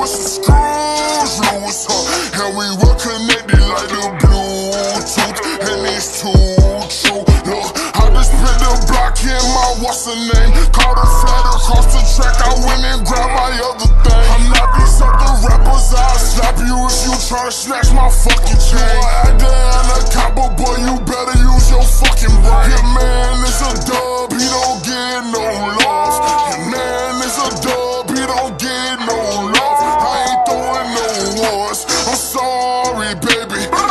with some screws loose. Huh? And we were connected like the Bluetooth, and it's too true. Look, I just spit the block in my what's the name? Caught a flat across the track, I went and grabbed my other thing. I'm not these other rappers, I'll slap you if you try to snatch my fucking chain. You are acting a cop, boy, you better use your fucking brain. Yeah, man. baby.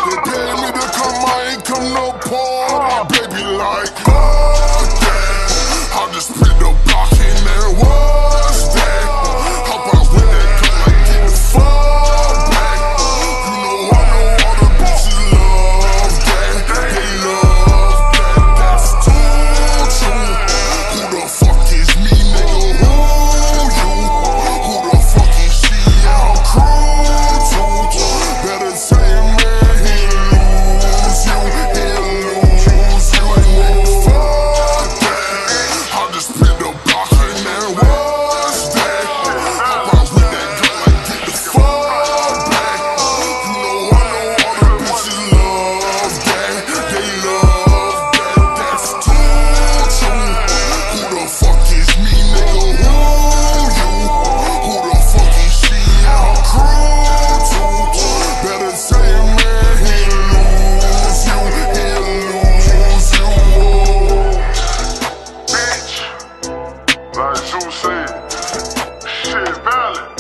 Shit, valid.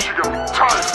She got me tight.